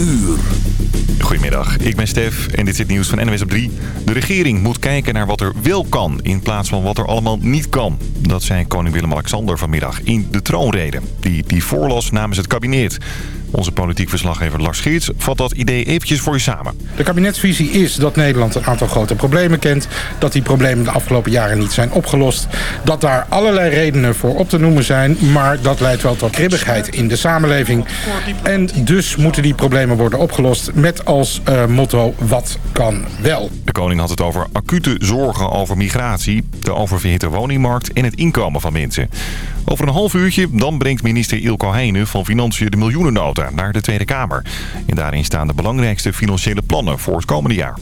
uur. Goedemiddag, ik ben Stef en dit is het nieuws van NWS op 3. De regering moet kijken naar wat er wel kan in plaats van wat er allemaal niet kan. Dat zei koning Willem-Alexander vanmiddag in de troonrede. Die, die voorlas namens het kabinet. Onze politiek verslaggever Lars Geerts vat dat idee eventjes voor je samen. De kabinetsvisie is dat Nederland een aantal grote problemen kent. Dat die problemen de afgelopen jaren niet zijn opgelost. Dat daar allerlei redenen voor op te noemen zijn. Maar dat leidt wel tot kribbigheid in de samenleving. En dus moeten die problemen worden opgelost met als uh, motto wat kan wel. De koning had het over acute zorgen over migratie, de oververhitte woningmarkt en het inkomen van mensen. Over een half uurtje dan brengt minister Ilko Heijnen van Financiën de miljoenennota naar de Tweede Kamer. En daarin staan de belangrijkste financiële plannen voor het komende jaar.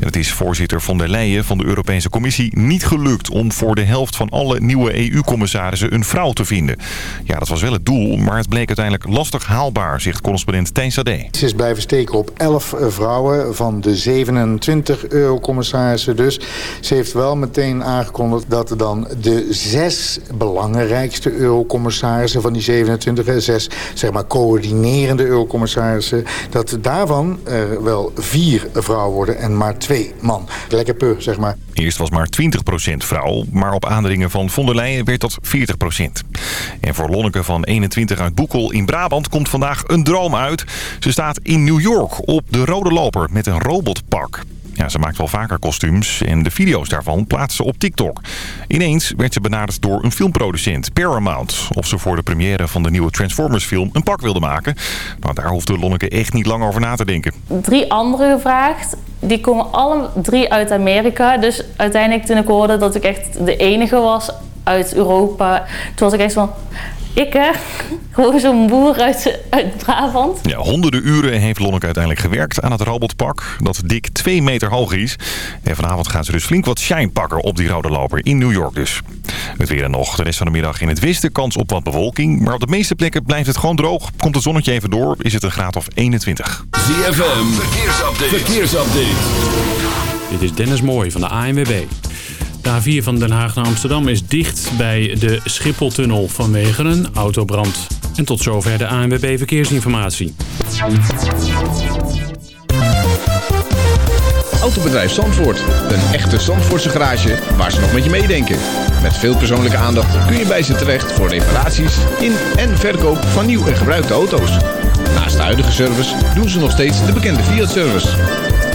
En het is voorzitter von der Leyen van de Europese Commissie niet gelukt om voor de helft van alle nieuwe EU-commissarissen een vrouw te vinden. Ja, dat was wel het doel, maar het bleek uiteindelijk lastig haalbaar, zegt correspondent Tijn Sade. Ze is blijven steken op 11 vrouwen van de 27 eurocommissarissen dus. Ze heeft wel meteen aangekondigd dat dan de zes belangrijkste eurocommissarissen van die 27, zes zeg maar coördinerende eurocommissarissen, dat daarvan er wel vier vrouwen worden en maar twee man. Lekker pur, zeg maar. Eerst was maar 20% vrouw, maar op aandringen van von der Leyen werd dat 40%. En voor Lonneke van 21 uit Boekel in Brabant komt vandaag een droom uit. Ze staat in New York op de rode loper met een robotpak. Ja, ze maakt wel vaker kostuums en de video's daarvan plaatst ze op TikTok. Ineens werd ze benaderd door een filmproducent, Paramount. Of ze voor de première van de nieuwe Transformers film een pak wilde maken. Maar daar hoefde Lonneke echt niet lang over na te denken. Drie anderen gevraagd. Die komen alle drie uit Amerika. Dus uiteindelijk toen ik hoorde dat ik echt de enige was uit Europa... toen was ik echt van ik hè, gewoon zo'n boer uit, uit Brabant. Ja, honderden uren heeft Lonneke uiteindelijk gewerkt aan het robotpak. Dat dik 2 meter hoog is. En vanavond gaan ze dus flink wat shine pakken op die rode loper in New York dus. Het weer en nog. De rest van de middag in het westen kans op wat bewolking. Maar op de meeste plekken blijft het gewoon droog. Komt het zonnetje even door, is het een graad of 21. ZFM, verkeersupdate. verkeersupdate. Dit is Dennis Mooij van de ANWB. De A4 van Den Haag naar Amsterdam is dicht bij de Schipholtunnel vanwege een autobrand. En tot zover de ANWB Verkeersinformatie. Autobedrijf Zandvoort. Een echte Zandvoortse garage waar ze nog met je meedenken. Met veel persoonlijke aandacht kun je bij ze terecht voor reparaties in en verkoop van nieuw en gebruikte auto's. Naast de huidige service doen ze nog steeds de bekende Fiat-service.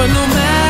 But no matter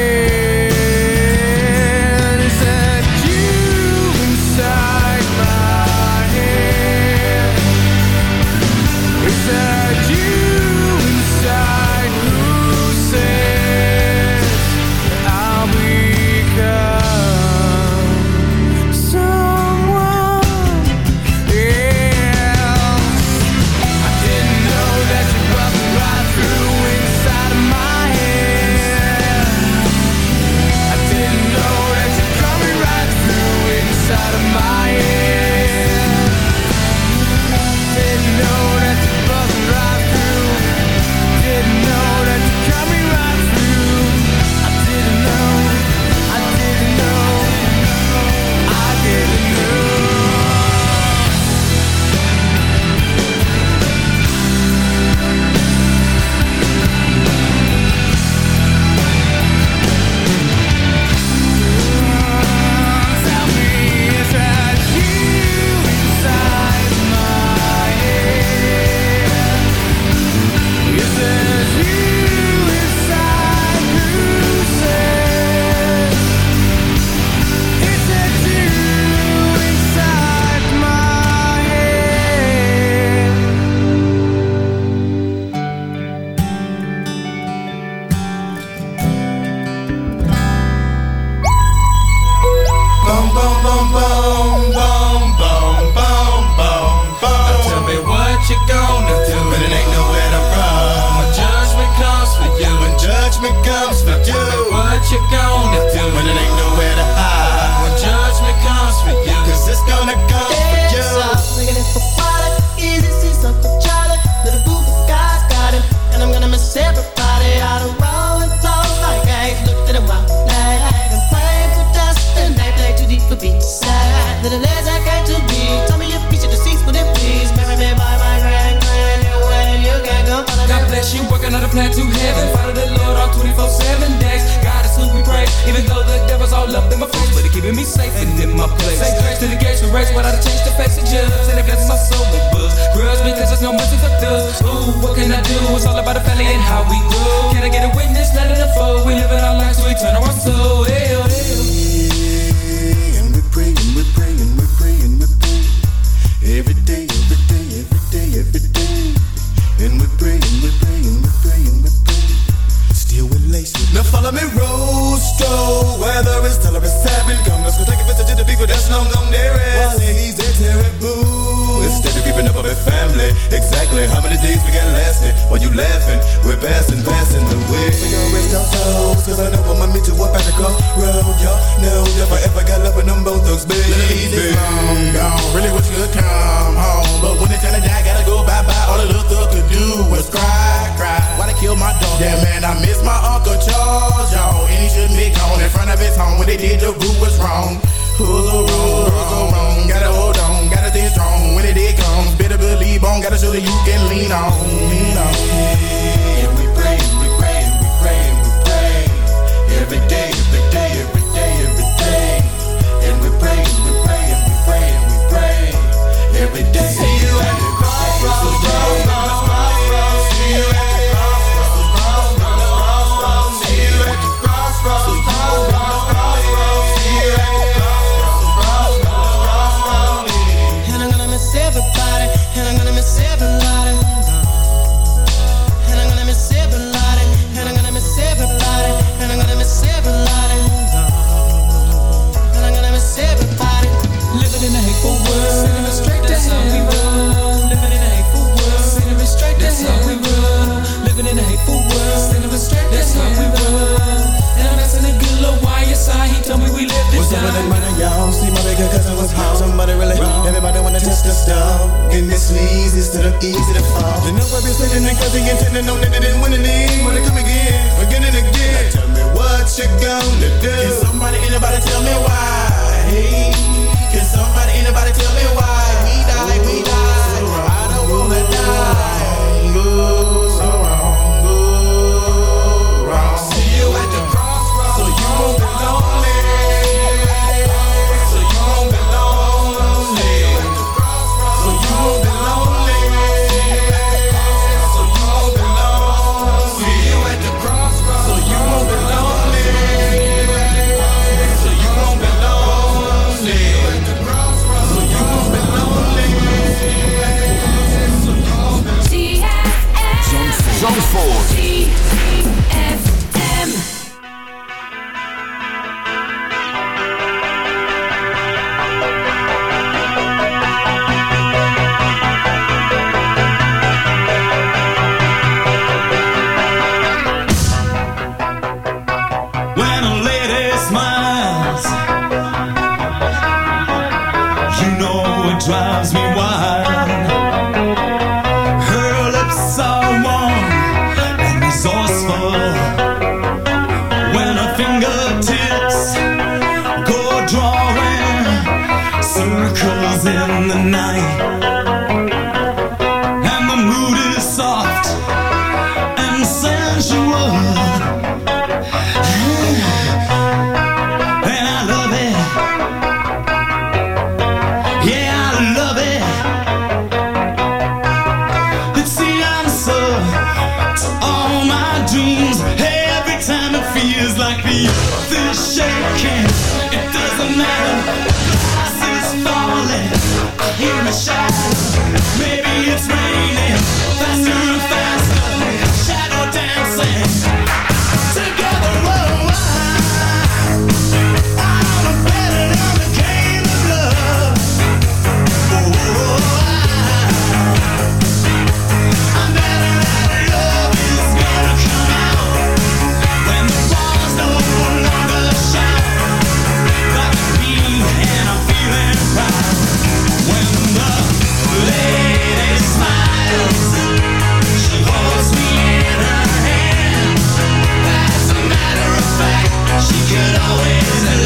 race, but I changed the face of judge. And I guess my soul will buzz. Grudge because there's no mercy for thugs. Ooh, what can I do? It's all about the family and how we grow. Can I get a witness? Not enough. We live in our lives, so we turn our soul. Hell, laughing. We're passing, passing the way. We gon' raise our toes, cause I know I'ma meet you up at the crossroad. Y'all know if ever got love with them both thugs, baby. Ladies, long gone. Really wish you come home. But when it's time to die, gotta go bye bye. All the little thug could do was cry, cry. Why they kill my dog? Yeah, man, I miss my Uncle Charles, y'all. And he shouldn't be gone in front of his home. When they did, the root was wrong. Who's the wrong, who's the wrong? Gotta hold on, gotta stay strong. When it did comes, better believe on. Gotta show that you can lean on. stove. And this leads instead of easy to fall. You know I've been sitting and cursing and no that it didn't win any. Wanna come again, again and again. Now tell me what you gonna do. Can somebody, anybody tell me why? Hey, can somebody, anybody tell me why?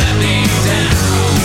let me down.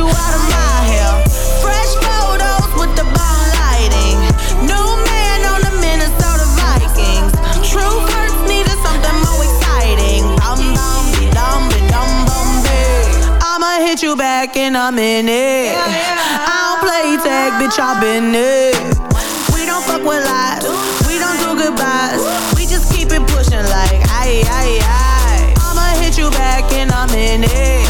You out of my hair. Fresh photos with the bomb lighting. New man on the Minnesota Vikings. True hurts needed something more exciting. Bum bum dum be dum bum. I'ma hit you back in a minute. I don't play tag, bitch, I've been it. We don't fuck with lies. We don't do goodbyes. We just keep it pushing like aye aye aye. I'ma hit you back in a minute.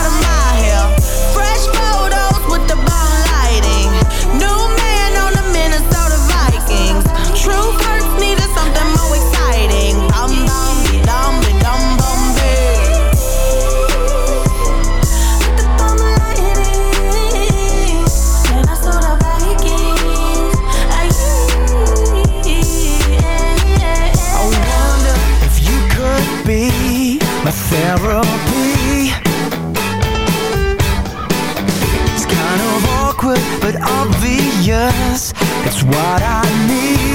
therapy. It's kind of awkward, but obvious. It's what I need.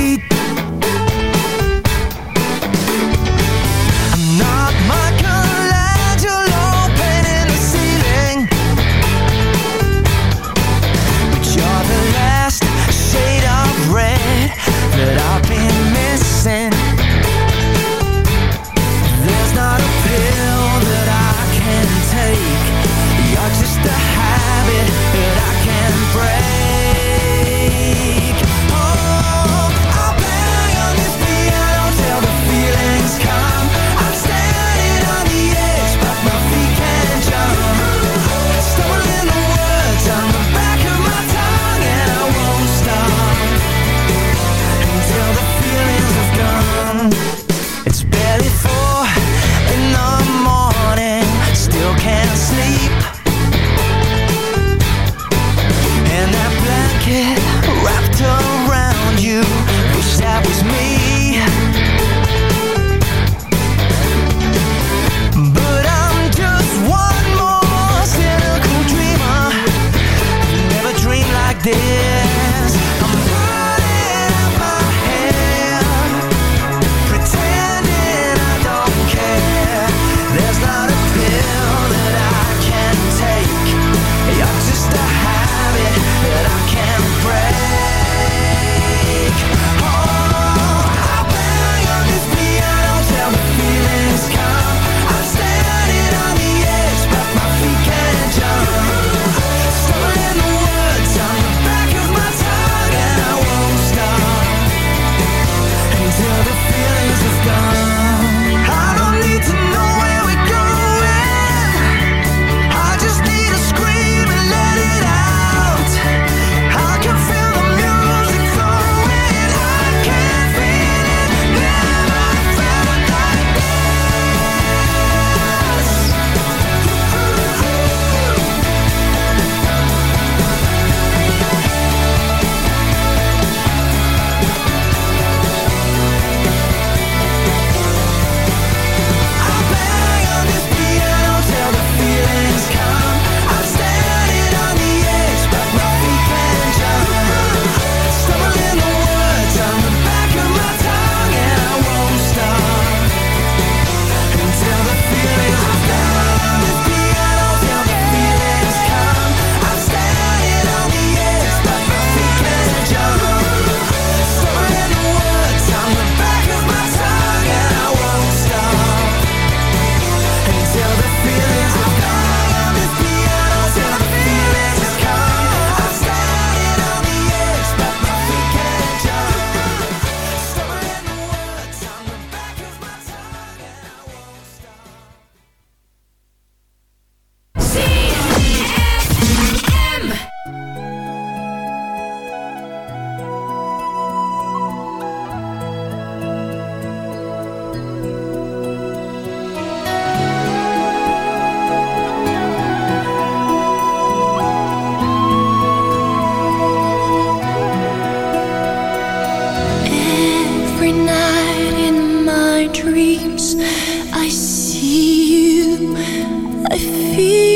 I feel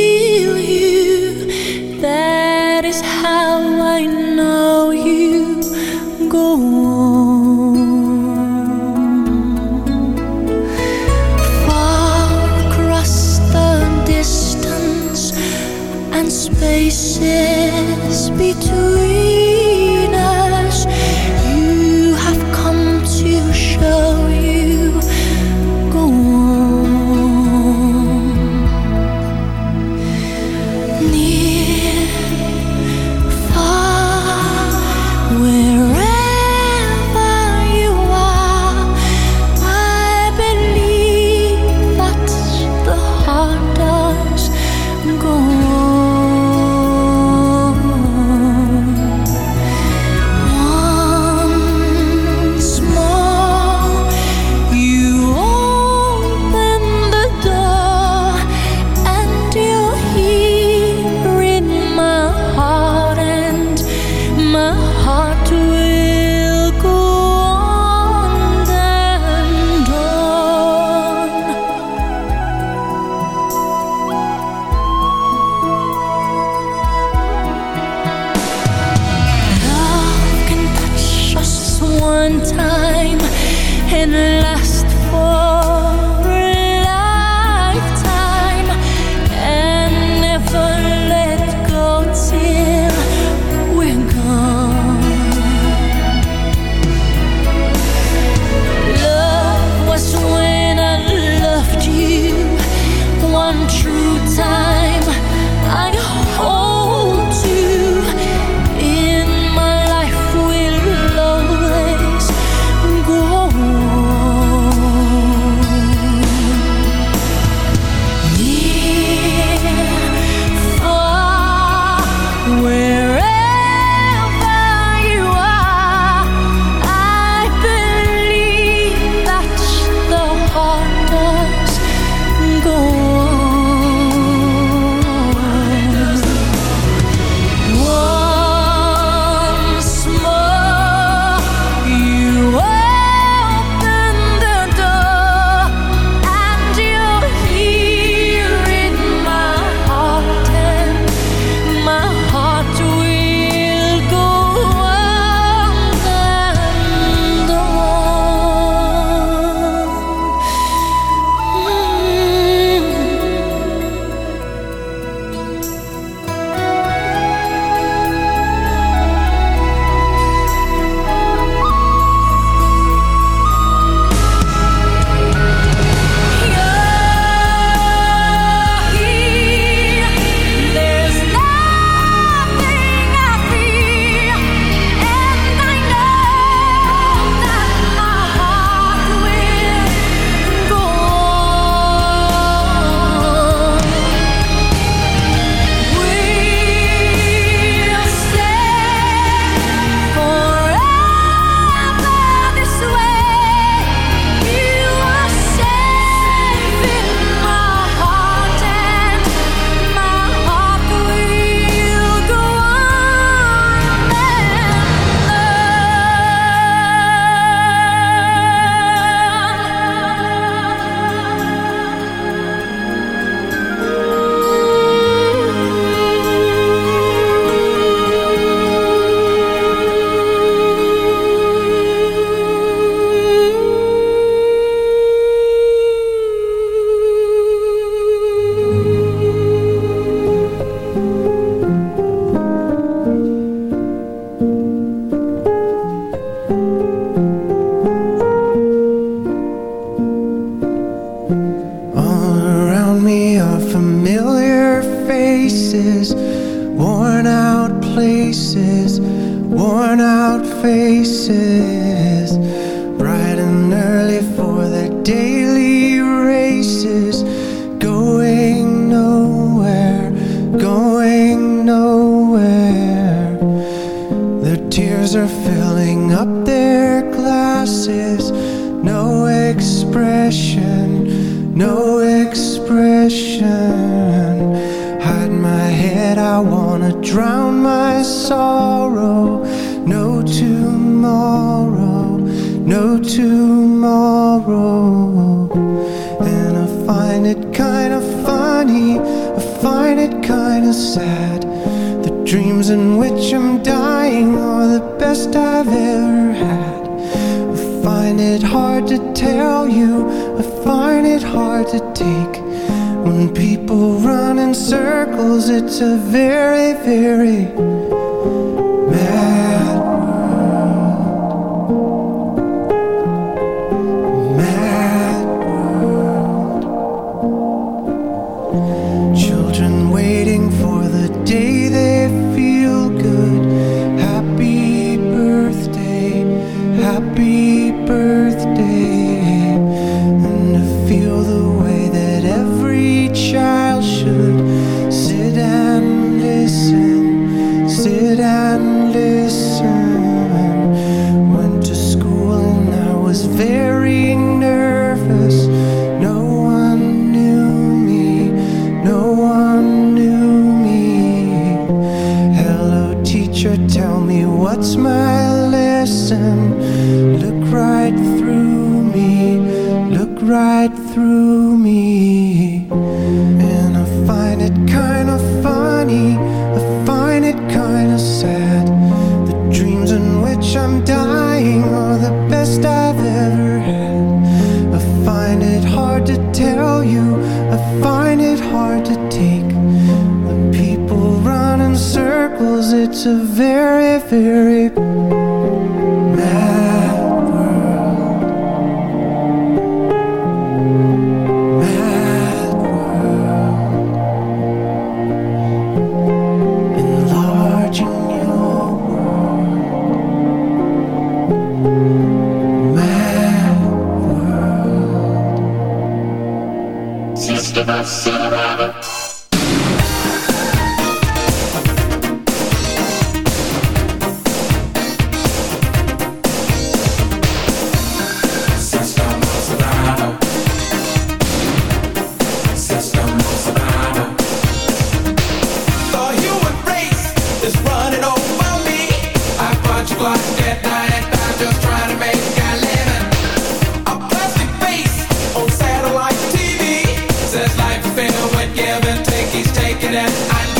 give and take, he's taking it. I